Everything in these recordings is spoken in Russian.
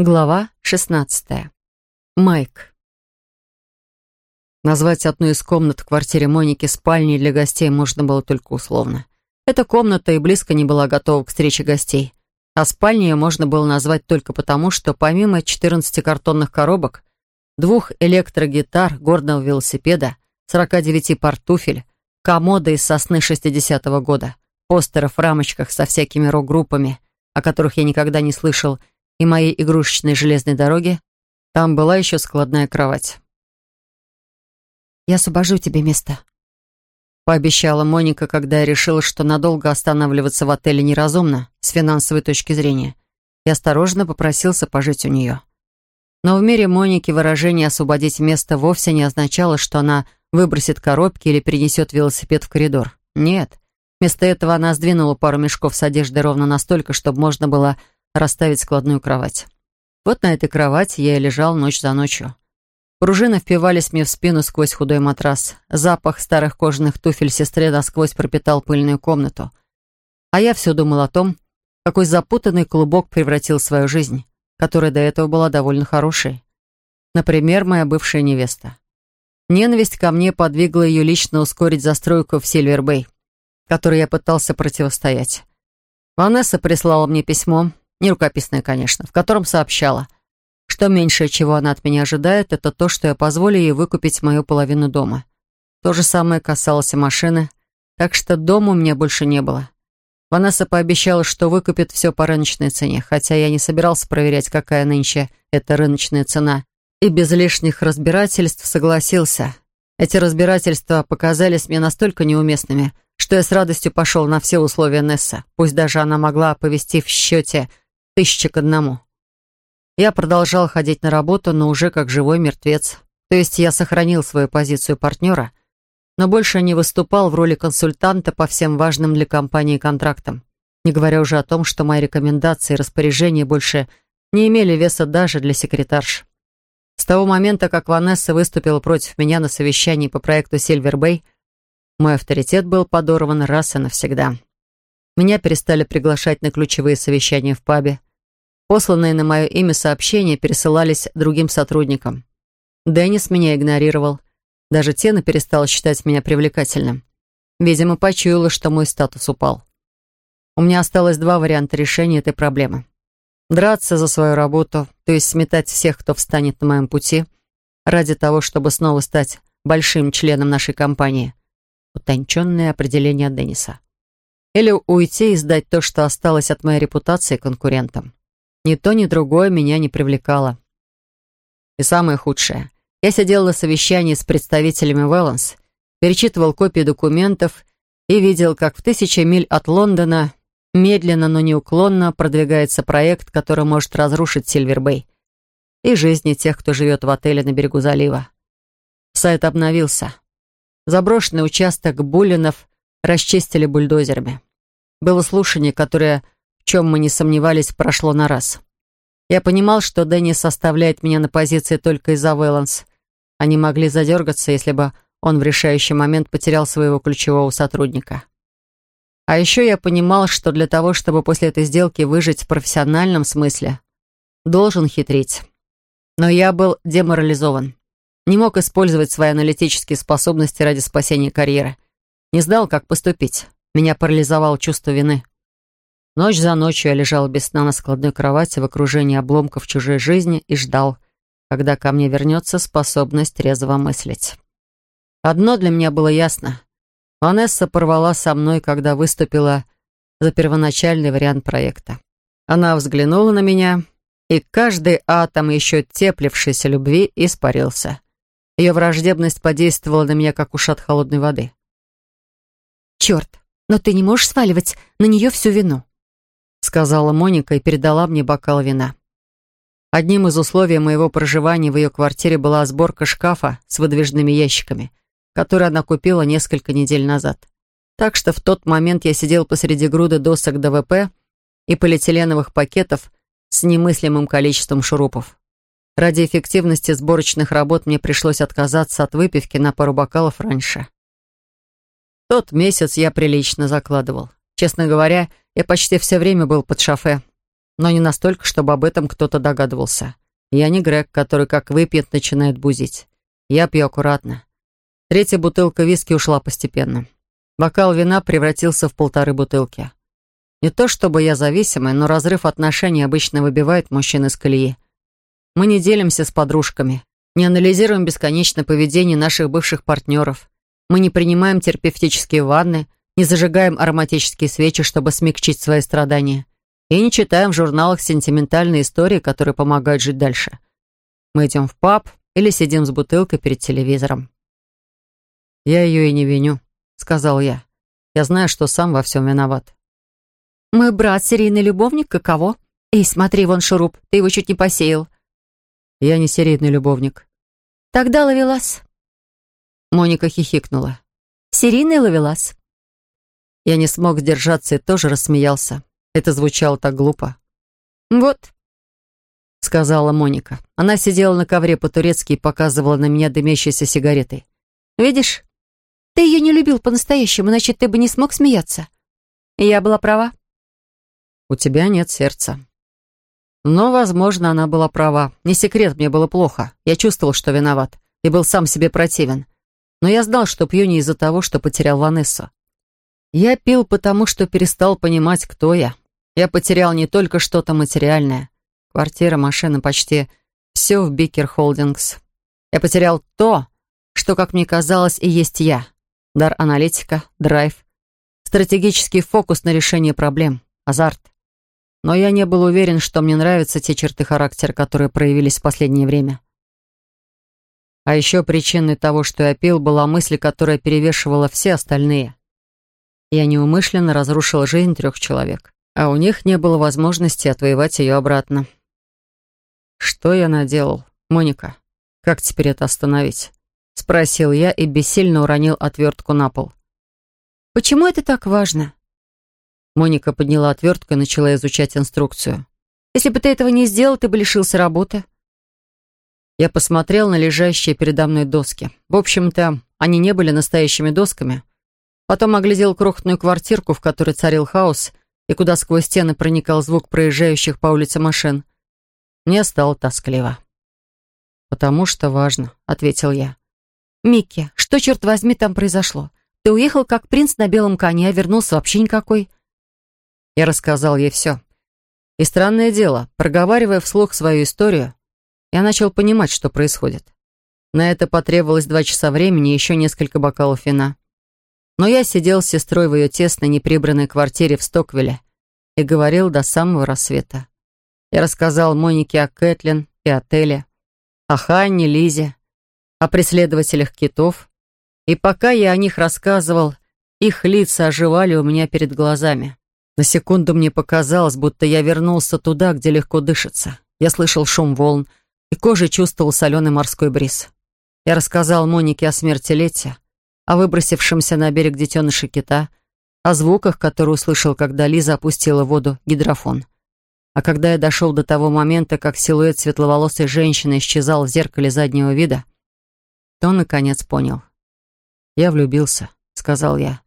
Глава 16. Майк. Назвать одну из комнат в квартире Моники спальней для гостей можно было только условно. Эта комната и близко не была готова к встрече гостей. А спальней ее можно было назвать только потому, что помимо 14 картонных коробок, двух электрогитар, горного велосипеда, 49 пар туфель, комода из сосны 60-го года, постеров в рамочках со всякими рок-группами, о которых я никогда не слышал, и моей игрушечной железной дороги, там была еще складная кровать. «Я освобожу тебе место», — пообещала Моника, когда я решила, что надолго останавливаться в отеле неразумно с финансовой точки зрения, и осторожно попросился пожить у нее. Но в мире Моники выражение «освободить место» вовсе не означало, что она выбросит коробки или перенесет велосипед в коридор. Нет. Вместо этого она сдвинула пару мешков с одеждой ровно настолько, чтобы можно было расставить складную кровать. Вот на этой кровати я и лежал ночь за ночью. Пружины впивались мне в спину сквозь худой матрас. Запах старых кожаных туфель сестре насквозь пропитал пыльную комнату. А я все думал о том, какой запутанный клубок превратил свою жизнь, которая до этого была довольно хорошей. Например, моя бывшая невеста. Ненависть ко мне подвигла ее лично ускорить застройку в Сильвербэй, которой я пытался противостоять. Ванесса прислала мне письмо, не рукописная, конечно, в котором сообщала, что меньшее, чего она от меня ожидает, это то, что я позволю ей выкупить мою половину дома. То же самое касалось и машины, так что дома у меня больше не было. Ванесса пообещала, что выкупит все по рыночной цене, хотя я не собирался проверять, какая нынче эта рыночная цена, и без лишних разбирательств согласился. Эти разбирательства показались мне настолько неуместными, что я с радостью пошел на все условия Несса, пусть даже она могла повести в счете тысяча к одному. Я продолжал ходить на работу, но уже как живой мертвец. То есть я сохранил свою позицию партнера, но больше не выступал в роли консультанта по всем важным для компании контрактам, не говоря уже о том, что мои рекомендации и распоряжения больше не имели веса даже для секретарш. С того момента, как Ванесса выступила против меня на совещании по проекту «Сильвер Бэй», мой авторитет был подорван раз и навсегда. Меня перестали приглашать на ключевые совещания в пабе, Посланные на мое имя сообщения пересылались другим сотрудникам. Деннис меня игнорировал. Даже Тена перестала считать меня привлекательным. Видимо, почуяла, что мой статус упал. У меня осталось два варианта решения этой проблемы. Драться за свою работу, то есть сметать всех, кто встанет на моем пути, ради того, чтобы снова стать большим членом нашей компании. Утонченное определение Денниса. Или уйти и сдать то, что осталось от моей репутации конкурентам. Ни то, ни другое меня не привлекало. И самое худшее. Я сидел на совещании с представителями Вэланс, перечитывал копии документов и видел, как в тысячи миль от Лондона медленно, но неуклонно продвигается проект, который может разрушить Сильвербэй и жизни тех, кто живет в отеле на берегу залива. Сайт обновился. Заброшенный участок Буллинов расчистили бульдозерами. Было слушание, которое чем мы не сомневались, прошло на раз. Я понимал, что Дэнни составляет меня на позиции только из-за Вэланс. Они могли задергаться, если бы он в решающий момент потерял своего ключевого сотрудника. А еще я понимал, что для того, чтобы после этой сделки выжить в профессиональном смысле, должен хитрить. Но я был деморализован. Не мог использовать свои аналитические способности ради спасения карьеры. Не знал, как поступить. Меня парализовало чувство вины. Ночь за ночью я лежал без сна на складной кровати в окружении обломков чужой жизни и ждал, когда ко мне вернется способность трезво мыслить. Одно для меня было ясно. Ванесса порвала со мной, когда выступила за первоначальный вариант проекта. Она взглянула на меня, и каждый атом еще теплившейся любви испарился. Ее враждебность подействовала на меня, как ушат холодной воды. «Черт, но ты не можешь сваливать на нее всю вину», сказала Моника и передала мне бокал вина. Одним из условий моего проживания в ее квартире была сборка шкафа с выдвижными ящиками, который она купила несколько недель назад. Так что в тот момент я сидел посреди груды досок ДВП и полиэтиленовых пакетов с немыслимым количеством шурупов. Ради эффективности сборочных работ мне пришлось отказаться от выпивки на пару бокалов раньше. Тот месяц я прилично закладывал. Честно говоря, я почти все время был под шофе. но не настолько, чтобы об этом кто-то догадывался. Я не Грег, который как выпьет, начинает бузить. Я пью аккуратно. Третья бутылка виски ушла постепенно. Бокал вина превратился в полторы бутылки. Не то чтобы я зависимый, но разрыв отношений обычно выбивает мужчин из колеи. Мы не делимся с подружками, не анализируем бесконечно поведение наших бывших партнеров. Мы не принимаем терапевтические ванны, не зажигаем ароматические свечи, чтобы смягчить свои страдания. И не читаем в журналах сентиментальные истории, которые помогают жить дальше. Мы идем в паб или сидим с бутылкой перед телевизором. «Я ее и не виню», — сказал я. «Я знаю, что сам во всем виноват». «Мой брат серийный любовник, каково? Эй, смотри, вон шуруп, ты его чуть не посеял». «Я не серийный любовник». «Тогда ловелас». Моника хихикнула. «Серийный ловелас». Я не смог сдержаться и тоже рассмеялся. Это звучало так глупо. «Вот», — сказала Моника. Она сидела на ковре по-турецки и показывала на меня дымящейся сигаретой. «Видишь, ты ее не любил по-настоящему, значит, ты бы не смог смеяться. Я была права. У тебя нет сердца. Но, возможно, она была права. Не секрет, мне было плохо. Я чувствовал, что виноват. И был сам себе противен. Но я знал, что пью не из-за того, что потерял Ванессу. Я пил, потому что перестал понимать, кто я. Я потерял не только что-то материальное. Квартира, машина, почти все в Бикер Холдингс. Я потерял то, что, как мне казалось, и есть я дар аналитика, драйв, стратегический фокус на решение проблем, азарт. Но я не был уверен, что мне нравятся те черты характера, которые проявились в последнее время. А еще причиной того, что я пил, была мысль, которая перевешивала все остальные. Я неумышленно разрушил жизнь трех человек, а у них не было возможности отвоевать ее обратно. Что я наделал, Моника? Как теперь это остановить? Спросил я и бессильно уронил отвертку на пол. «Почему это так важно?» Моника подняла отвертку и начала изучать инструкцию. «Если бы ты этого не сделал, ты бы лишился работы». Я посмотрел на лежащие передо мной доски. В общем-то, они не были настоящими досками. Потом оглядел крохотную квартирку, в которой царил хаос, и куда сквозь стены проникал звук проезжающих по улице машин. Мне стало тоскливо. «Потому что важно», — ответил я. «Микки, что, черт возьми, там произошло? Ты уехал как принц на белом коне, а вернулся вообще никакой». Я рассказал ей все. И странное дело, проговаривая вслух свою историю, я начал понимать, что происходит. На это потребовалось два часа времени и еще несколько бокалов вина. Но я сидел с сестрой в ее тесной, неприбранной квартире в Стоквилле и говорил до самого рассвета. Я рассказал Монике о Кэтлин и отеле, о Ханне, Лизе, о преследователях китов, и пока я о них рассказывал, их лица оживали у меня перед глазами. На секунду мне показалось, будто я вернулся туда, где легко дышится. Я слышал шум волн и кожей чувствовал соленый морской бриз. Я рассказал Монике о смерти Лети, о выбросившемся на берег детеныше кита, о звуках, которые услышал, когда Лиза опустила в воду гидрофон. А когда я дошел до того момента, как силуэт светловолосой женщины исчезал в зеркале заднего вида, то, наконец, понял. «Я влюбился», — сказал я.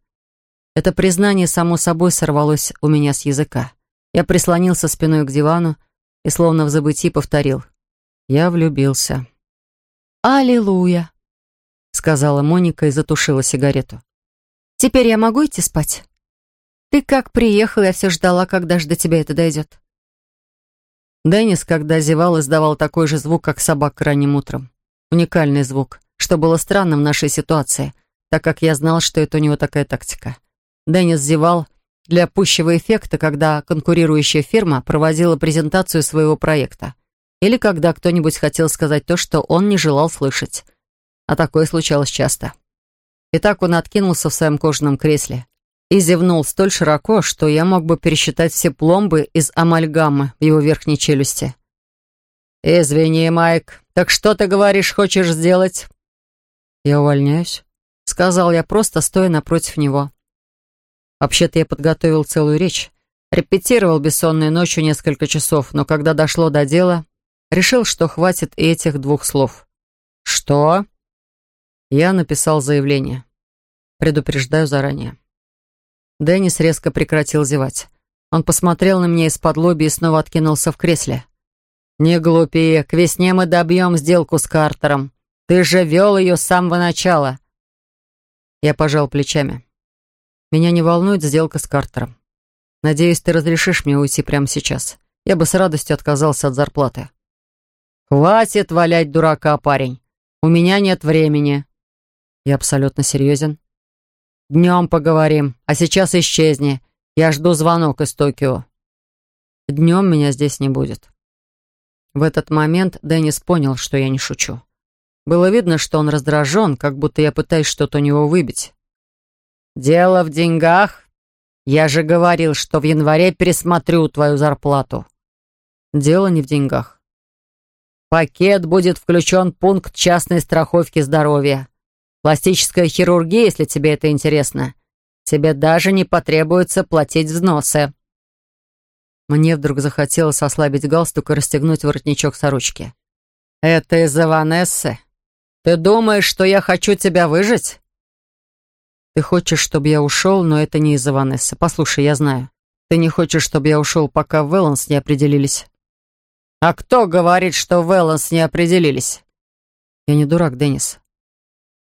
Это признание, само собой, сорвалось у меня с языка. Я прислонился спиной к дивану и, словно в забытии, повторил. «Я влюбился». «Аллилуйя», — сказала Моника и затушила сигарету. «Теперь я могу идти спать? Ты как приехал, я все ждала, когда же до тебя это дойдет». Деннис, когда зевал, издавал такой же звук, как собака ранним утром. Уникальный звук что было странно в нашей ситуации, так как я знал, что это у него такая тактика. Деннис зевал для пущего эффекта, когда конкурирующая фирма проводила презентацию своего проекта. Или когда кто-нибудь хотел сказать то, что он не желал слышать. А такое случалось часто. И так он откинулся в своем кожаном кресле и зевнул столь широко, что я мог бы пересчитать все пломбы из амальгамы в его верхней челюсти. «Извини, Майк, так что ты говоришь, хочешь сделать?» «Я увольняюсь», — сказал я, просто стоя напротив него. Вообще-то я подготовил целую речь. Репетировал бессонной ночью несколько часов, но когда дошло до дела, решил, что хватит и этих двух слов. «Что?» Я написал заявление. Предупреждаю заранее. Деннис резко прекратил зевать. Он посмотрел на меня из-под лоби и снова откинулся в кресле. «Не глупи, к весне мы добьем сделку с Картером. Ты же вел ее с самого начала». Я пожал плечами. «Меня не волнует сделка с Картером. Надеюсь, ты разрешишь мне уйти прямо сейчас. Я бы с радостью отказался от зарплаты». «Хватит валять дурака, парень. У меня нет времени». «Я абсолютно серьезен». «Днем поговорим, а сейчас исчезни. Я жду звонок из Токио». «Днем меня здесь не будет». В этот момент Деннис понял, что я не шучу. Было видно, что он раздражен, как будто я пытаюсь что-то у него выбить. «Дело в деньгах. Я же говорил, что в январе пересмотрю твою зарплату». «Дело не в деньгах пакет будет включен пункт частной страховки здоровья. Пластическая хирургия, если тебе это интересно. Тебе даже не потребуется платить взносы. Мне вдруг захотелось ослабить галстук и расстегнуть воротничок сорочки. «Это из-за Ванессы? Ты думаешь, что я хочу тебя выжить?» «Ты хочешь, чтобы я ушел, но это не из-за Ванессы. Послушай, я знаю. Ты не хочешь, чтобы я ушел, пока в Элланс не определились. «А кто говорит, что Вэланс не определились?» «Я не дурак, Деннис».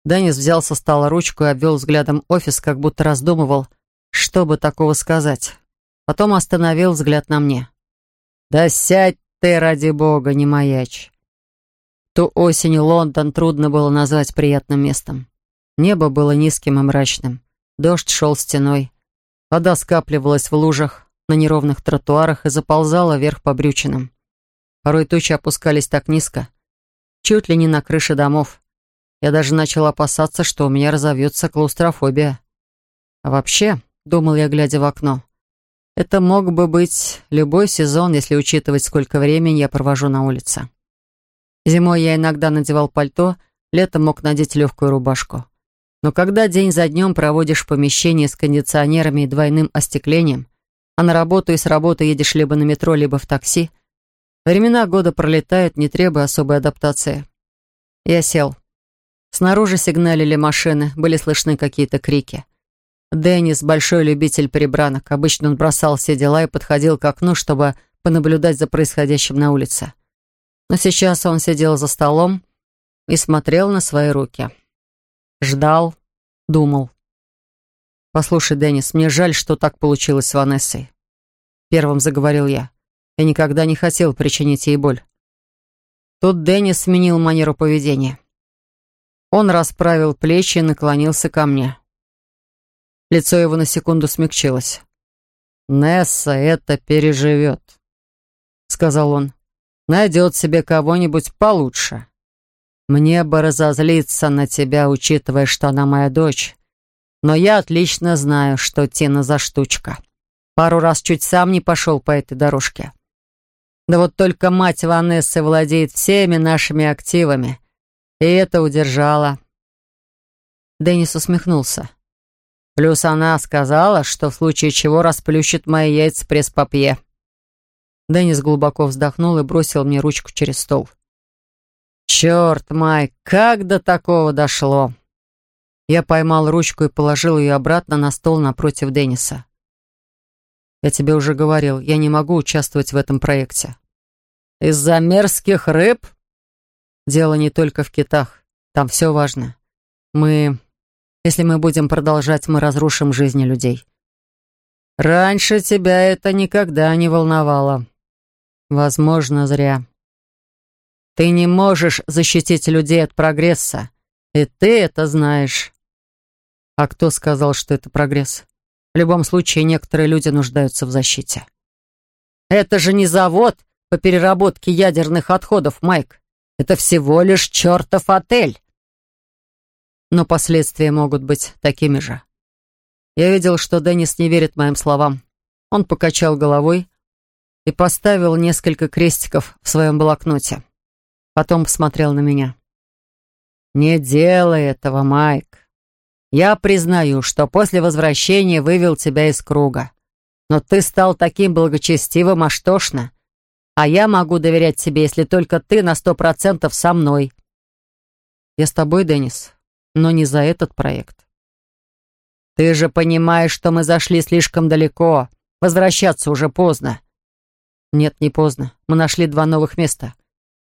Деннис взял со стола ручку и обвел взглядом офис, как будто раздумывал, что бы такого сказать. Потом остановил взгляд на мне. «Да сядь ты, ради бога, не маячь». Ту осенью Лондон трудно было назвать приятным местом. Небо было низким и мрачным. Дождь шел стеной. Вода скапливалась в лужах, на неровных тротуарах и заползала вверх по брючинам. Порой тучи опускались так низко, чуть ли не на крыше домов. Я даже начал опасаться, что у меня разовьется клаустрофобия. А вообще, думал я, глядя в окно, это мог бы быть любой сезон, если учитывать, сколько времени я провожу на улице. Зимой я иногда надевал пальто, летом мог надеть легкую рубашку. Но когда день за днем проводишь в помещении с кондиционерами и двойным остеклением, а на работу и с работы едешь либо на метро, либо в такси, Времена года пролетают, не требуя особой адаптации. Я сел. Снаружи сигналили машины, были слышны какие-то крики. Деннис, большой любитель перебранок, обычно он бросал все дела и подходил к окну, чтобы понаблюдать за происходящим на улице. Но сейчас он сидел за столом и смотрел на свои руки. Ждал, думал. «Послушай, Деннис, мне жаль, что так получилось с Ванессой». Первым заговорил я. Я никогда не хотел причинить ей боль. Тут Деннис сменил манеру поведения. Он расправил плечи и наклонился ко мне. Лицо его на секунду смягчилось. «Несса это переживет», — сказал он. «Найдет себе кого-нибудь получше. Мне бы разозлиться на тебя, учитывая, что она моя дочь. Но я отлично знаю, что Тина за штучка. Пару раз чуть сам не пошел по этой дорожке. Да вот только мать Ванессы владеет всеми нашими активами. И это удержало. Деннис усмехнулся. Плюс она сказала, что в случае чего расплющит мои яйца пресс-папье. Деннис глубоко вздохнул и бросил мне ручку через стол. «Черт, Майк, как до такого дошло!» Я поймал ручку и положил ее обратно на стол напротив Денниса. «Я тебе уже говорил, я не могу участвовать в этом проекте». «Из-за мерзких рыб?» «Дело не только в китах. Там все важно. Мы... Если мы будем продолжать, мы разрушим жизни людей». «Раньше тебя это никогда не волновало». «Возможно, зря». «Ты не можешь защитить людей от прогресса, и ты это знаешь». «А кто сказал, что это прогресс?» В любом случае, некоторые люди нуждаются в защите. «Это же не завод по переработке ядерных отходов, Майк. Это всего лишь чертов отель. Но последствия могут быть такими же. Я видел, что Деннис не верит моим словам. Он покачал головой и поставил несколько крестиков в своем блокноте. Потом посмотрел на меня. «Не делай этого, Майк. Я признаю, что после возвращения вывел тебя из круга. Но ты стал таким благочестивым аж тошно, а я могу доверять тебе, если только ты на сто процентов со мной. Я с тобой, Деннис, но не за этот проект. Ты же понимаешь, что мы зашли слишком далеко. Возвращаться уже поздно». «Нет, не поздно. Мы нашли два новых места.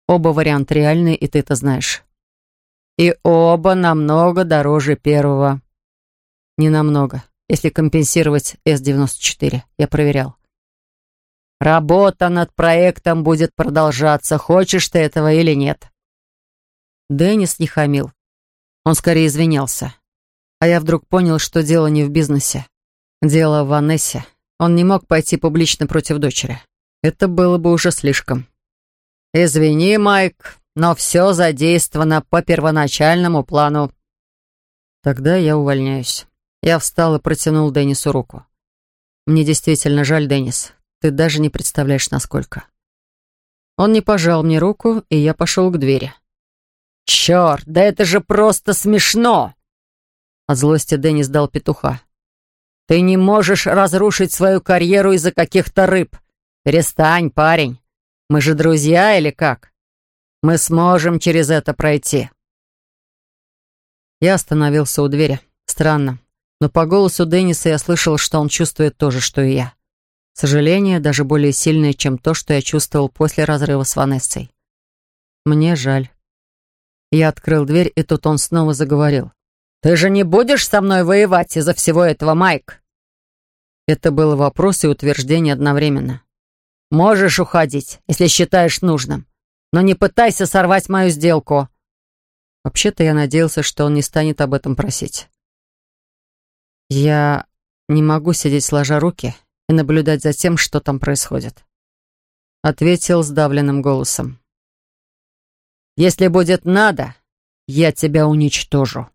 Оба варианта реальные, и ты это знаешь». «И оба намного дороже первого». «Не намного, если компенсировать С-94. Я проверял». «Работа над проектом будет продолжаться, хочешь ты этого или нет». Деннис не хамил. Он скорее извинялся. А я вдруг понял, что дело не в бизнесе. Дело в Ванессе. Он не мог пойти публично против дочери. Это было бы уже слишком. «Извини, Майк, но все задействовано по первоначальному плану». «Тогда я увольняюсь». Я встал и протянул Деннису руку. «Мне действительно жаль, Деннис. Ты даже не представляешь, насколько». Он не пожал мне руку, и я пошел к двери. «Черт, да это же просто смешно!» От злости Деннис дал петуха. «Ты не можешь разрушить свою карьеру из-за каких-то рыб. Перестань, парень. Мы же друзья или как? Мы сможем через это пройти». Я остановился у двери. Странно. Но по голосу Денниса я слышал, что он чувствует то же, что и я. Сожаление даже более сильное, чем то, что я чувствовал после разрыва с Ванессой. Мне жаль. Я открыл дверь, и тут он снова заговорил. «Ты же не будешь со мной воевать из-за всего этого, Майк?» Это было вопрос и утверждение одновременно. «Можешь уходить, если считаешь нужным, но не пытайся сорвать мою сделку». Вообще-то я надеялся, что он не станет об этом просить. Я не могу сидеть сложа руки и наблюдать за тем, что там происходит. Ответил сдавленным голосом. «Если будет надо, я тебя уничтожу»,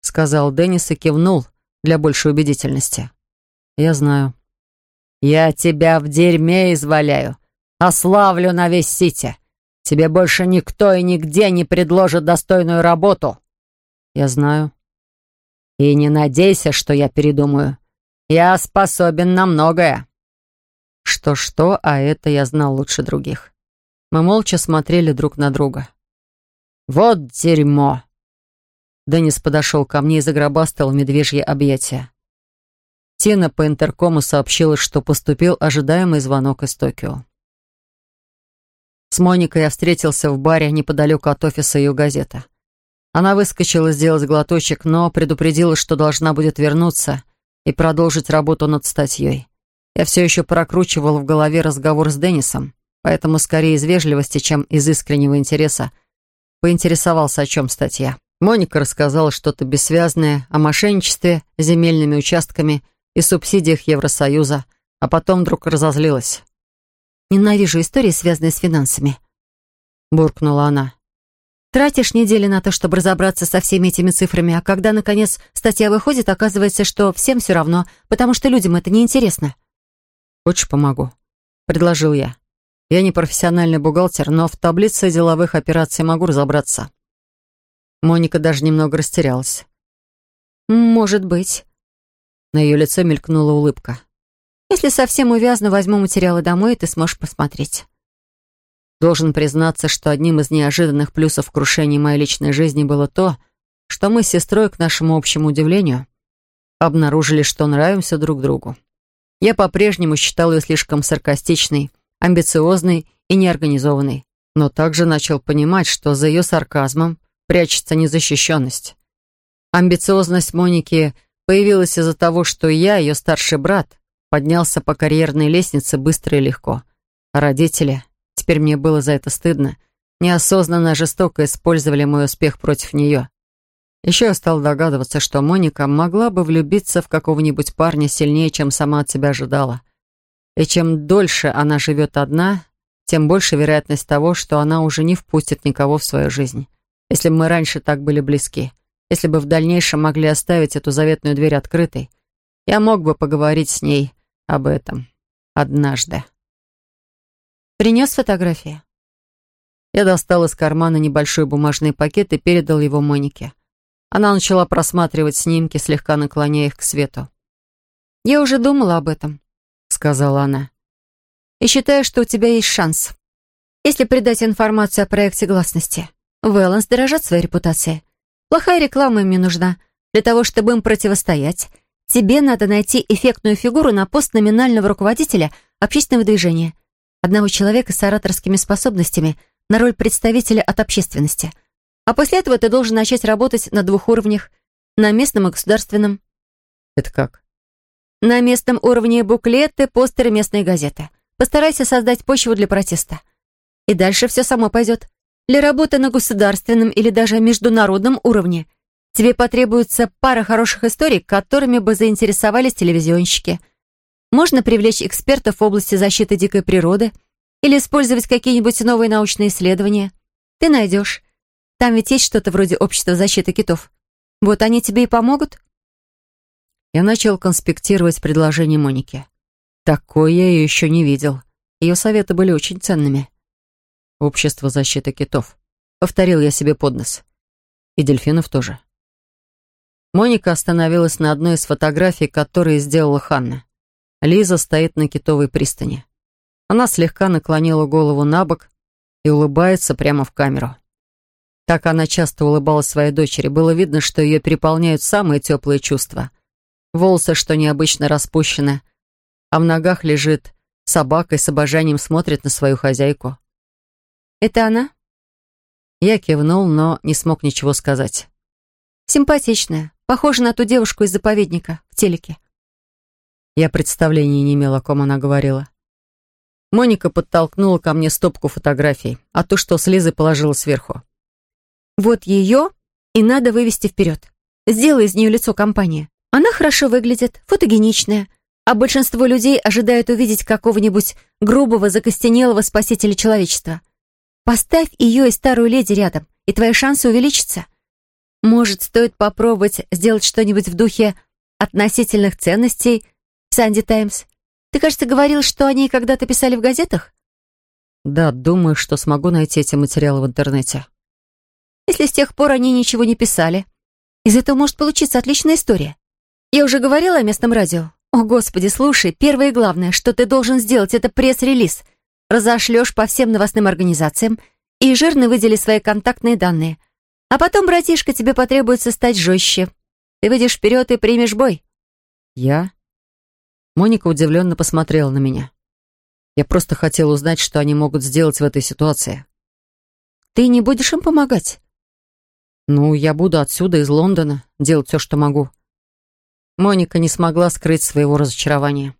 сказал Деннис и кивнул для большей убедительности. «Я знаю». «Я тебя в дерьме изваляю, ославлю на весь Сити. Тебе больше никто и нигде не предложит достойную работу». «Я знаю». И не надейся, что я передумаю. Я способен на многое. Что-что, а это я знал лучше других. Мы молча смотрели друг на друга. «Вот дерьмо!» Деннис подошел ко мне и загробастал в медвежье объятия. Тина по интеркому сообщила, что поступил ожидаемый звонок из Токио. С Моникой я встретился в баре неподалеку от офиса ее газеты. Она выскочила сделать глоточек, но предупредила, что должна будет вернуться и продолжить работу над статьей. Я все еще прокручивал в голове разговор с Деннисом, поэтому скорее из вежливости, чем из искреннего интереса, поинтересовался, о чем статья. Моника рассказала что-то бессвязное о мошенничестве земельными участками и субсидиях Евросоюза, а потом вдруг разозлилась. «Ненавижу истории, связанные с финансами», — буркнула она. Тратишь недели на то, чтобы разобраться со всеми этими цифрами, а когда, наконец, статья выходит, оказывается, что всем все равно, потому что людям это неинтересно. «Хочешь, помогу?» — предложил я. «Я не профессиональный бухгалтер, но в таблице деловых операций могу разобраться». Моника даже немного растерялась. «Может быть». На ее лице мелькнула улыбка. «Если совсем увязну, возьму материалы домой, и ты сможешь посмотреть». Должен признаться, что одним из неожиданных плюсов крушения моей личной жизни было то, что мы с сестрой, к нашему общему удивлению, обнаружили, что нравимся друг другу. Я по-прежнему считал ее слишком саркастичной, амбициозной и неорганизованной, но также начал понимать, что за ее сарказмом прячется незащищенность. Амбициозность Моники появилась из-за того, что я, ее старший брат, поднялся по карьерной лестнице быстро и легко. А родители Теперь мне было за это стыдно. Неосознанно жестоко использовали мой успех против нее. Еще я стал догадываться, что Моника могла бы влюбиться в какого-нибудь парня сильнее, чем сама от себя ожидала. И чем дольше она живет одна, тем больше вероятность того, что она уже не впустит никого в свою жизнь. Если бы мы раньше так были близки, если бы в дальнейшем могли оставить эту заветную дверь открытой, я мог бы поговорить с ней об этом однажды. Принес фотографии?» Я достал из кармана небольшой бумажный пакет и передал его Монике. Она начала просматривать снимки, слегка наклоняя их к свету. «Я уже думала об этом», — сказала она. «И считаю, что у тебя есть шанс. Если придать информацию о проекте гласности, Вэланс дорожат своей репутацией. Плохая реклама им не нужна. Для того, чтобы им противостоять, Тебе надо найти эффектную фигуру на пост номинального руководителя общественного движения. Одного человека с ораторскими способностями на роль представителя от общественности. А после этого ты должен начать работать на двух уровнях. На местном и государственном. Это как? На местном уровне буклеты, постеры, местные газеты. Постарайся создать почву для протеста. И дальше все само пойдет. Для работы на государственном или даже международном уровне тебе потребуется пара хороших историй, которыми бы заинтересовались телевизионщики. Можно привлечь экспертов в области защиты дикой природы или использовать какие-нибудь новые научные исследования. Ты найдешь. Там ведь есть что-то вроде общества защиты китов. Вот они тебе и помогут. Я начал конспектировать предложение Моники. Такое я ее еще не видел. Ее советы были очень ценными. Общество защиты китов. Повторил я себе под нос. И дельфинов тоже. Моника остановилась на одной из фотографий, которые сделала Ханна. Лиза стоит на китовой пристани. Она слегка наклонила голову на бок и улыбается прямо в камеру. Так она часто улыбалась своей дочери. Было видно, что ее переполняют самые теплые чувства — волосы, что необычно распущены, а в ногах лежит собака и с обожанием смотрит на свою хозяйку. «Это она?» Я кивнул, но не смог ничего сказать. «Симпатичная, похожа на ту девушку из заповедника в телеке». Я представления не имела, о ком она говорила. Моника подтолкнула ко мне стопку фотографий, а то, что с Лизой положила сверху. «Вот ее и надо вывести вперед. Сделай из нее лицо компании. Она хорошо выглядит, фотогеничная, а большинство людей ожидают увидеть какого-нибудь грубого, закостенелого спасителя человечества. Поставь ее и старую леди рядом, и твои шансы увеличатся. Может, стоит попробовать сделать что-нибудь в духе относительных ценностей «Санди Таймс». Ты, кажется, говорил, что они когда-то писали в газетах? Да, думаю, что смогу найти эти материалы в интернете. Если с тех пор они ничего не писали, из этого может получиться отличная история. Я уже говорила о местном радио. О, Господи, слушай, первое и главное, что ты должен сделать, это пресс-релиз. Разошлешь по всем новостным организациям и жирно выдели свои контактные данные. А потом, братишка, тебе потребуется стать жестче. Ты выйдешь вперед и примешь бой. Я? Моника удивленно посмотрела на меня. Я просто хотел узнать, что они могут сделать в этой ситуации. Ты не будешь им помогать? Ну, я буду отсюда, из Лондона, делать все, что могу. Моника не смогла скрыть своего разочарования.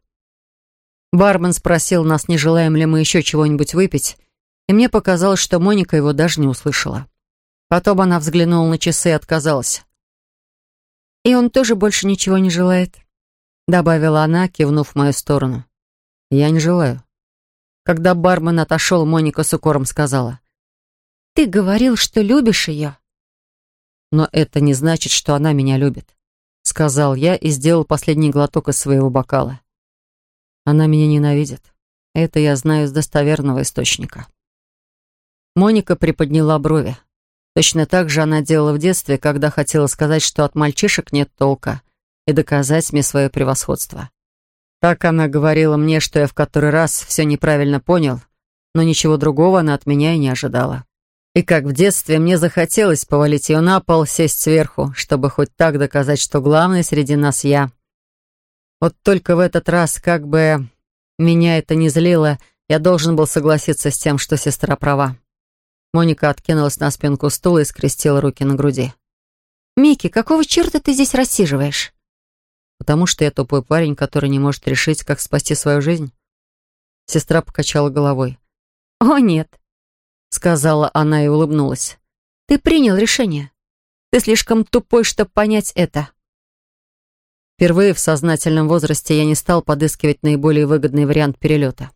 Бармен спросил нас, не желаем ли мы еще чего-нибудь выпить, и мне показалось, что Моника его даже не услышала. Потом она взглянула на часы и отказалась. «И он тоже больше ничего не желает», — добавила она, кивнув в мою сторону. «Я не желаю». Когда бармен отошел, Моника с укором сказала. «Ты говорил, что любишь ее». «Но это не значит, что она меня любит. — сказал я и сделал последний глоток из своего бокала. «Она меня ненавидит. Это я знаю из достоверного источника». Моника приподняла брови. Точно так же она делала в детстве, когда хотела сказать, что от мальчишек нет толка, и доказать мне свое превосходство. Так она говорила мне, что я в который раз все неправильно понял, но ничего другого она от меня и не ожидала. И как в детстве мне захотелось повалить ее на пол, сесть сверху, чтобы хоть так доказать, что главный среди нас я. Вот только в этот раз, как бы меня это не злило, я должен был согласиться с тем, что сестра права. Моника откинулась на спинку стула и скрестила руки на груди. «Микки, какого черта ты здесь рассиживаешь?» «Потому что я тупой парень, который не может решить, как спасти свою жизнь». Сестра покачала головой. «О, нет, сказала она и улыбнулась. «Ты принял решение. Ты слишком тупой, чтобы понять это». Впервые в сознательном возрасте я не стал подыскивать наиболее выгодный вариант перелета.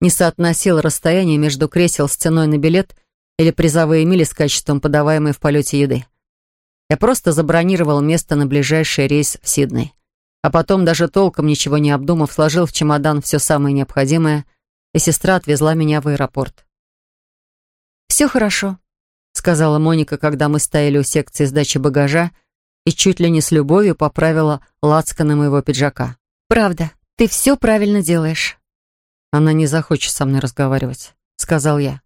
Не соотносил расстояние между кресел с ценой на билет или призовые мили с качеством подаваемой в полете еды. Я просто забронировал место на ближайший рейс в Сидней. А потом, даже толком ничего не обдумав, сложил в чемодан все самое необходимое, и сестра отвезла меня в аэропорт. «Все хорошо», — сказала Моника, когда мы стояли у секции сдачи багажа и чуть ли не с любовью поправила лацканы моего пиджака. «Правда, ты все правильно делаешь». «Она не захочет со мной разговаривать», — сказал я.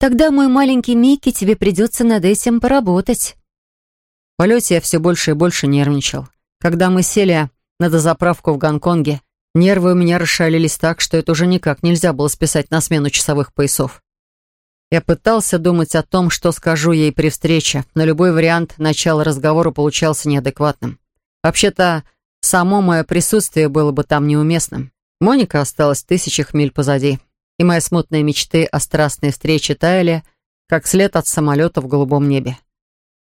«Тогда, мой маленький Микки, тебе придется над этим поработать». В полете я все больше и больше нервничал. Когда мы сели, на дозаправку в Гонконге. Нервы у меня расшалились так, что это уже никак нельзя было списать на смену часовых поясов. Я пытался думать о том, что скажу ей при встрече, но любой вариант начала разговора получался неадекватным. Вообще-то, само мое присутствие было бы там неуместным. Моника осталась в тысячах миль позади, и мои смутные мечты о страстной встрече таяли, как след от самолета в голубом небе.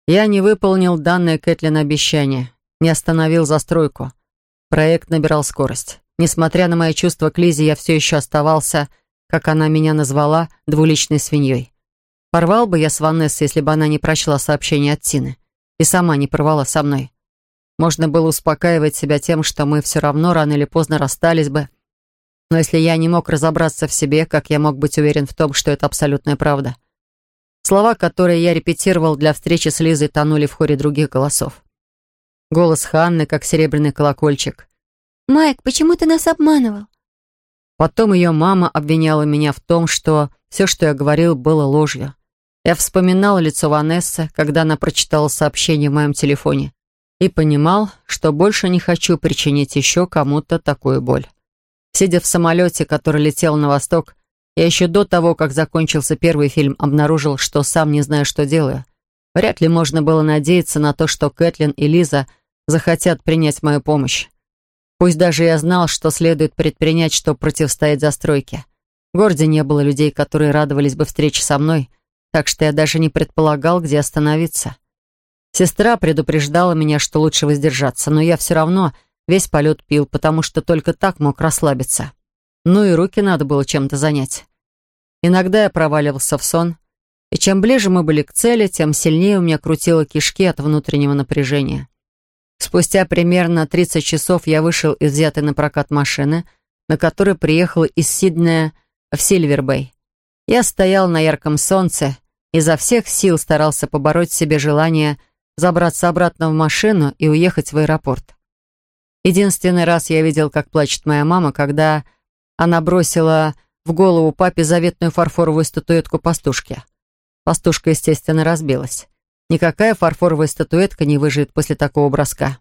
Я не выполнил данное Кэтлин обещание, не остановил застройку. Проект набирал скорость. Несмотря на мои чувства к Лизе, я все еще оставался, как она меня назвала, двуличной свиньей. Порвал бы я с Ванессой, если бы она не прочла сообщение от Тины и сама не порвала со мной. Можно было успокаивать себя тем, что мы все равно рано или поздно расстались бы. Но если я не мог разобраться в себе, как я мог быть уверен в том, что это абсолютная правда? Слова, которые я репетировал для встречи с Лизой, тонули в хоре других голосов. Голос Ханны, как серебряный колокольчик. «Майк, почему ты нас обманывал?» Потом ее мама обвиняла меня в том, что все, что я говорил, было ложью. Я вспоминал лицо Ванессы, когда она прочитала сообщение в моем телефоне, и понимал, что больше не хочу причинить еще кому-то такую боль. Сидя в самолете, который летел на восток, я еще до того, как закончился первый фильм, обнаружил, что сам не знаю, что делаю. Вряд ли можно было надеяться на то, что Кэтлин и Лиза захотят принять мою помощь. Пусть даже я знал, что следует предпринять, чтобы противостоять застройке. В городе не было людей, которые радовались бы встрече со мной, так что я даже не предполагал, где остановиться. Сестра предупреждала меня, что лучше воздержаться, но я все равно весь полет пил, потому что только так мог расслабиться. Ну и руки надо было чем-то занять. Иногда я проваливался в сон, и чем ближе мы были к цели, тем сильнее у меня крутило кишки от внутреннего напряжения. Спустя примерно 30 часов я вышел из взятой на прокат машины, на которой приехал из Сиднея в Сильвербэй. Я стоял на ярком солнце, и изо всех сил старался побороть в себе желание забраться обратно в машину и уехать в аэропорт. Единственный раз я видел, как плачет моя мама, когда она бросила в голову папе заветную фарфоровую статуэтку пастушки. Пастушка, естественно, разбилась. Никакая фарфоровая статуэтка не выживет после такого броска.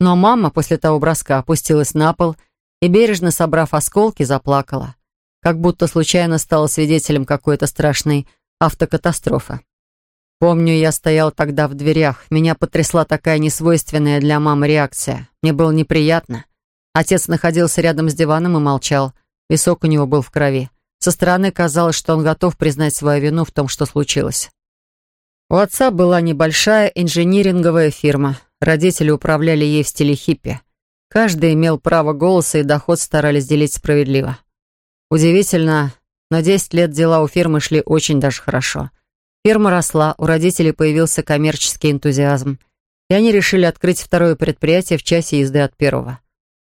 Но мама после того броска опустилась на пол и, бережно собрав осколки, заплакала. Как будто случайно стала свидетелем какой-то страшной автокатастрофы. Помню, я стоял тогда в дверях. Меня потрясла такая несвойственная для мамы реакция. Мне было неприятно. Отец находился рядом с диваном и молчал. Висок у него был в крови. Со стороны казалось, что он готов признать свою вину в том, что случилось. У отца была небольшая инжиниринговая фирма. Родители управляли ей в стиле хиппи. Каждый имел право голоса и доход старались делить справедливо. Удивительно, но 10 лет дела у фирмы шли очень даже хорошо. Фирма росла, у родителей появился коммерческий энтузиазм, и они решили открыть второе предприятие в часе езды от первого.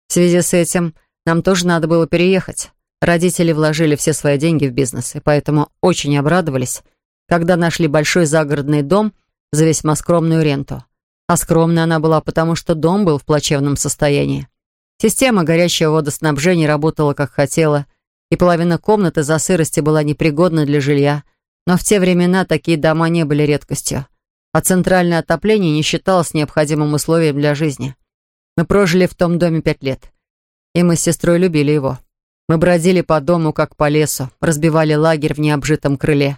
В связи с этим нам тоже надо было переехать. Родители вложили все свои деньги в бизнес, и поэтому очень обрадовались, когда нашли большой загородный дом за весьма скромную ренту. А скромная она была, потому что дом был в плачевном состоянии. Система горячего водоснабжения работала как хотела, и половина комнаты за сырости была непригодна для жилья. Но в те времена такие дома не были редкостью, а центральное отопление не считалось необходимым условием для жизни. Мы прожили в том доме пять лет, и мы с сестрой любили его. Мы бродили по дому, как по лесу, разбивали лагерь в необжитом крыле.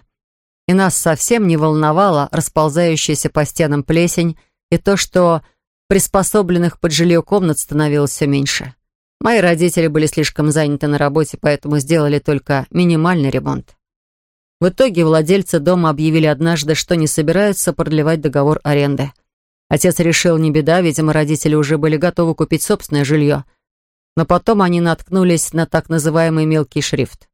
И нас совсем не волновала расползающаяся по стенам плесень и то, что приспособленных под жилье комнат становилось все меньше. Мои родители были слишком заняты на работе, поэтому сделали только минимальный ремонт. В итоге владельцы дома объявили однажды, что не собираются продлевать договор аренды. Отец решил, не беда, видимо, родители уже были готовы купить собственное жилье, но потом они наткнулись на так называемый мелкий шрифт.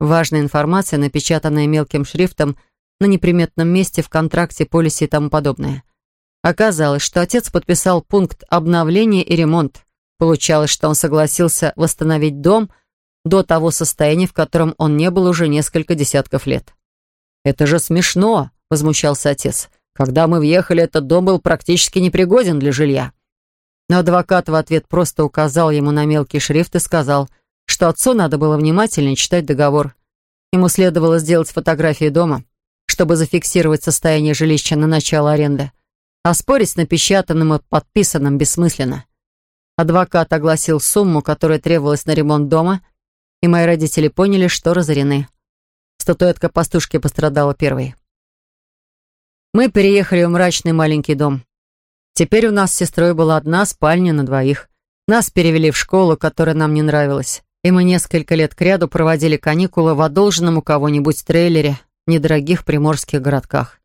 Важная информация, напечатанная мелким шрифтом на неприметном месте в контракте, полисе и тому подобное. Оказалось, что отец подписал пункт обновления и ремонт. Получалось, что он согласился восстановить дом до того состояния, в котором он не был уже несколько десятков лет. «Это же смешно!» — возмущался отец. «Когда мы въехали, этот дом был практически непригоден для жилья». Но адвокат в ответ просто указал ему на мелкий шрифт и сказал, что отцу надо было внимательнее читать договор. Ему следовало сделать фотографии дома, чтобы зафиксировать состояние жилища на начало аренды. А спорить с напечатанным и подписанным бессмысленно. Адвокат огласил сумму, которая требовалась на ремонт дома, и мои родители поняли, что разорены. Статуэтка пастушки пострадала первой. Мы переехали в мрачный маленький дом. Теперь у нас с сестрой была одна спальня на двоих. Нас перевели в школу, которая нам не нравилась, и мы несколько лет кряду проводили каникулы в одолженном у кого-нибудь трейлере в недорогих приморских городках.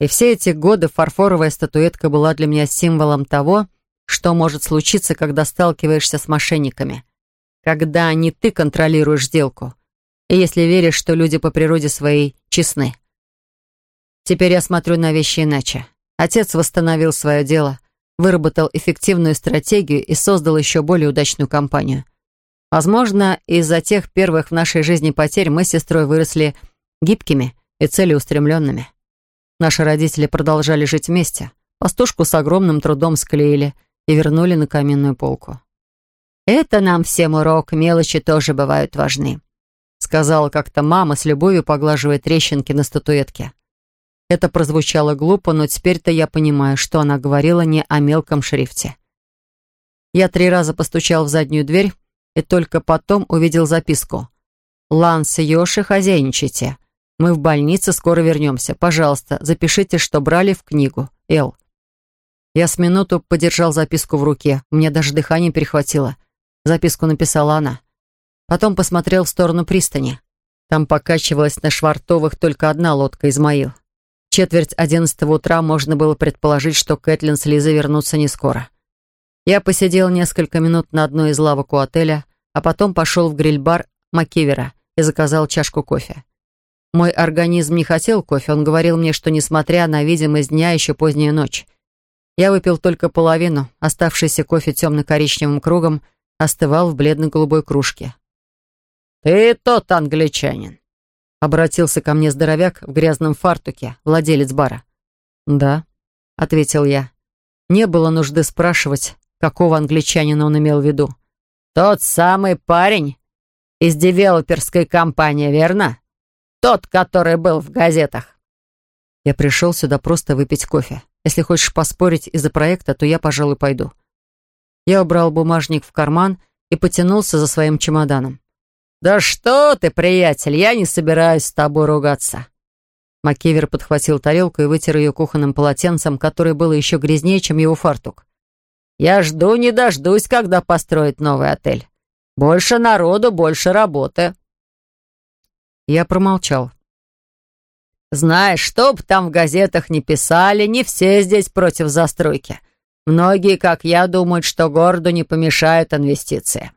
И все эти годы фарфоровая статуэтка была для меня символом того, что может случиться, когда сталкиваешься с мошенниками. Когда не ты контролируешь сделку, и если веришь, что люди по природе своей честны. Теперь я смотрю на вещи иначе. Отец восстановил свое дело, выработал эффективную стратегию и создал еще более удачную компанию. Возможно, из-за тех первых в нашей жизни потерь мы с сестрой выросли гибкими и целеустремленными. Наши родители продолжали жить вместе. Пастушку с огромным трудом склеили и вернули на каминную полку. «Это нам всем урок, мелочи тоже бывают важны», сказала как-то мама, с любовью поглаживая трещинки на статуэтке. Это прозвучало глупо, но теперь-то я понимаю, что она говорила не о мелком шрифте. Я три раза постучал в заднюю дверь и только потом увидел записку. «Ланс, Йоши, хозяйничайте. Мы в больнице, скоро вернемся. Пожалуйста, запишите, что брали в книгу. Эл». Я с минуту подержал записку в руке. Мне даже дыхание перехватило. Записку написала она. Потом посмотрел в сторону пристани. Там покачивалась на швартовых только одна лодка «Измаил». Четверть одиннадцатого утра можно было предположить, что Кэтлин с Лизой вернутся не скоро. Я посидел несколько минут на одной из лавок у отеля, а потом пошел в гриль-бар Маккивера и заказал чашку кофе. Мой организм не хотел кофе, он говорил мне, что, несмотря на видимость дня, еще поздняя ночь. Я выпил только половину, оставшийся кофе темно-коричневым кругом остывал в бледно-голубой кружке. «Ты тот англичанин», — обратился ко мне здоровяк в грязном фартуке, владелец бара. «Да», — ответил я. Не было нужды спрашивать, какого англичанина он имел в виду. «Тот самый парень из девелоперской компании, верно? Тот, который был в газетах». Я пришел сюда просто выпить кофе. Если хочешь поспорить из-за проекта, то я, пожалуй, пойду. Я убрал бумажник в карман и потянулся за своим чемоданом. «Да что ты, приятель, я не собираюсь с тобой ругаться». Маккевер подхватил тарелку и вытер ее кухонным полотенцем, которое было еще грязнее, чем его фартук. «Я жду не дождусь, когда построят новый отель. Больше народу, больше работы». Я промолчал. «Знаешь, что бы там в газетах не писали, не все здесь против застройки. Многие, как я, думают, что городу не помешают инвестиции».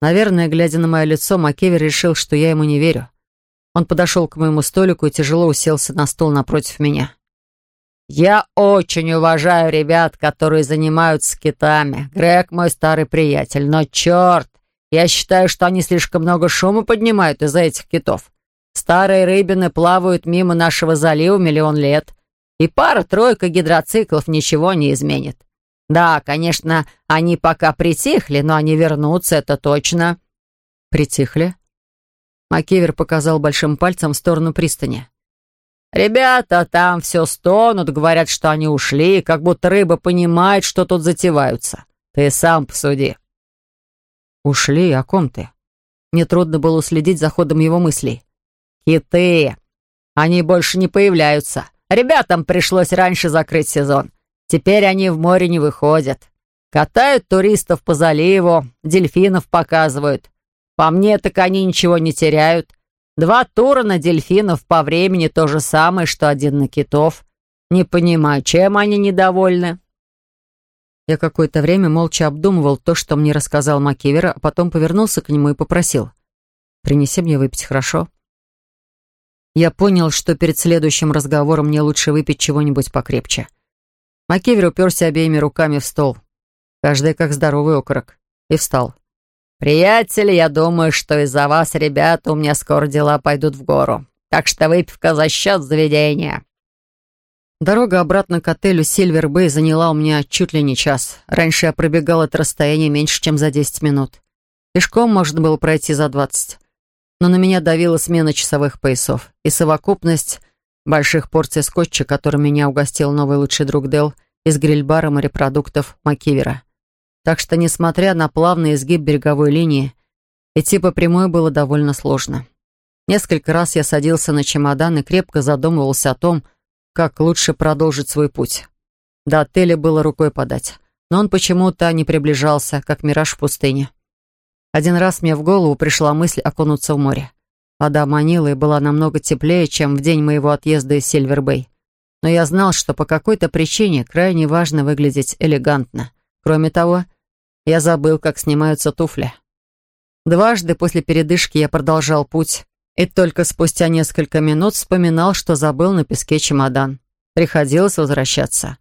Наверное, глядя на мое лицо, Маккевер решил, что я ему не верю. Он подошел к моему столику и тяжело уселся на стол напротив меня. «Я очень уважаю ребят, которые занимаются китами. Грег мой старый приятель, но черт, я считаю, что они слишком много шума поднимают из-за этих китов. Старые рыбины плавают мимо нашего залива миллион лет, и пара-тройка гидроциклов ничего не изменит. Да, конечно, они пока притихли, но они вернутся, это точно». «Притихли?» Макевер показал большим пальцем в сторону пристани. «Ребята там все стонут, говорят, что они ушли, как будто рыба понимает, что тут затеваются. Ты сам посуди». «Ушли? О ком ты?» Мне трудно было следить за ходом его мыслей. Киты. Они больше не появляются. Ребятам пришлось раньше закрыть сезон. Теперь они в море не выходят. Катают туристов по заливу, дельфинов показывают. По мне, так они ничего не теряют. Два тура на дельфинов по времени то же самое, что один на китов. Не понимаю, чем они недовольны. Я какое-то время молча обдумывал то, что мне рассказал Макивер, а потом повернулся к нему и попросил. «Принеси мне выпить, хорошо?» Я понял, что перед следующим разговором мне лучше выпить чего-нибудь покрепче. Макевер уперся обеими руками в стол. Каждый как здоровый окорок. И встал. «Приятели, я думаю, что из-за вас, ребята, у меня скоро дела пойдут в гору. Так что выпивка за счет заведения». Дорога обратно к отелю «Сильвер Бэй» заняла у меня чуть ли не час. Раньше я пробегал это расстояние меньше, чем за 10 минут. Пешком можно было пройти за 20 но на меня давила смена часовых поясов и совокупность больших порций скотча, которым меня угостил новый лучший друг Дел из гриль-бара морепродуктов Макивера. так что, несмотря на плавный изгиб береговой линии, идти по прямой было довольно сложно. Несколько раз я садился на чемодан и крепко задумывался о том, как лучше продолжить свой путь. До отеля было рукой подать, но он почему-то не приближался, как мираж в пустыне. Один раз мне в голову пришла мысль окунуться в море. Вода манила и была намного теплее, чем в день моего отъезда из Сильвербэй. Но я знал, что по какой-то причине крайне важно выглядеть элегантно. Кроме того, я забыл, как снимаются туфли. Дважды после передышки я продолжал путь, и только спустя несколько минут вспоминал, что забыл на песке чемодан. Приходилось возвращаться.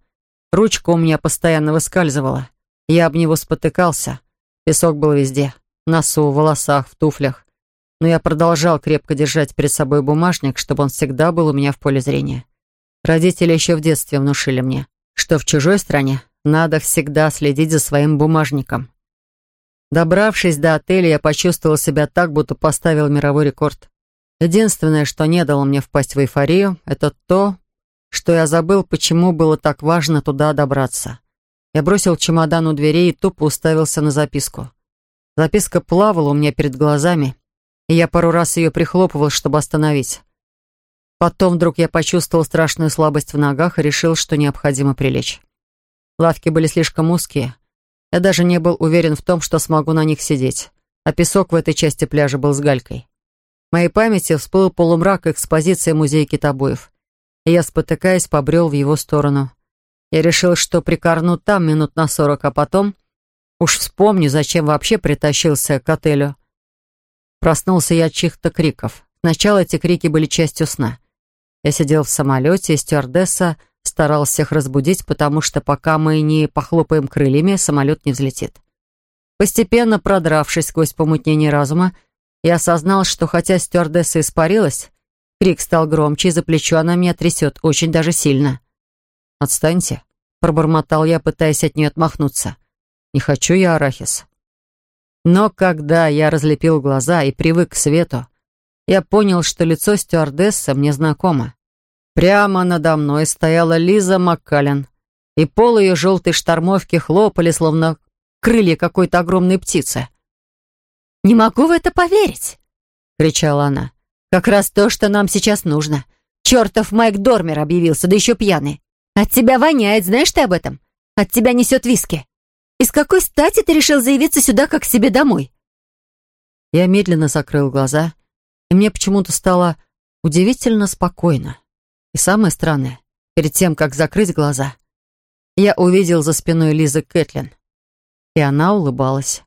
Ручка у меня постоянно выскальзывала. Я об него спотыкался. Песок был везде носу, в волосах, в туфлях. Но я продолжал крепко держать перед собой бумажник, чтобы он всегда был у меня в поле зрения. Родители еще в детстве внушили мне, что в чужой стране надо всегда следить за своим бумажником. Добравшись до отеля, я почувствовал себя так, будто поставил мировой рекорд. Единственное, что не дало мне впасть в эйфорию, это то, что я забыл, почему было так важно туда добраться. Я бросил чемодан у дверей и тупо уставился на записку. Записка плавала у меня перед глазами, я пару раз ее прихлопывал, чтобы остановить. Потом вдруг я почувствовал страшную слабость в ногах и решил, что необходимо прилечь. Лавки были слишком узкие. Я даже не был уверен в том, что смогу на них сидеть, а песок в этой части пляжа был с галькой. В моей памяти всплыл полумрак экспозиции музея китобоев, и я, спотыкаясь, побрел в его сторону. Я решил, что прикорну там минут на сорок, а потом Уж вспомню, зачем вообще притащился к отелю. Проснулся я от чьих-то криков. Сначала эти крики были частью сна. Я сидел в самолете, и стюардесса старалась всех разбудить, потому что пока мы не похлопаем крыльями, самолет не взлетит. Постепенно продравшись сквозь помутнение разума, я осознал, что хотя стюардесса испарилась, крик стал громче, и за плечо она меня трясет, очень даже сильно. «Отстаньте», — пробормотал я, пытаясь от нее отмахнуться. Не хочу я арахис. Но когда я разлепил глаза и привык к свету, я понял, что лицо стюардессы мне знакомо. Прямо надо мной стояла Лиза Маккален, и пол ее желтой штормовки хлопали, словно крылья какой-то огромной птицы. «Не могу в это поверить!» — кричала она. «Как раз то, что нам сейчас нужно. Чертов Майк Дормер объявился, да еще пьяный. От тебя воняет, знаешь ты об этом? От тебя несет виски. «И с какой стати ты решил заявиться сюда, как к себе домой?» Я медленно закрыл глаза, и мне почему-то стало удивительно спокойно. И самое странное, перед тем, как закрыть глаза, я увидел за спиной Лизы Кэтлин, и она улыбалась.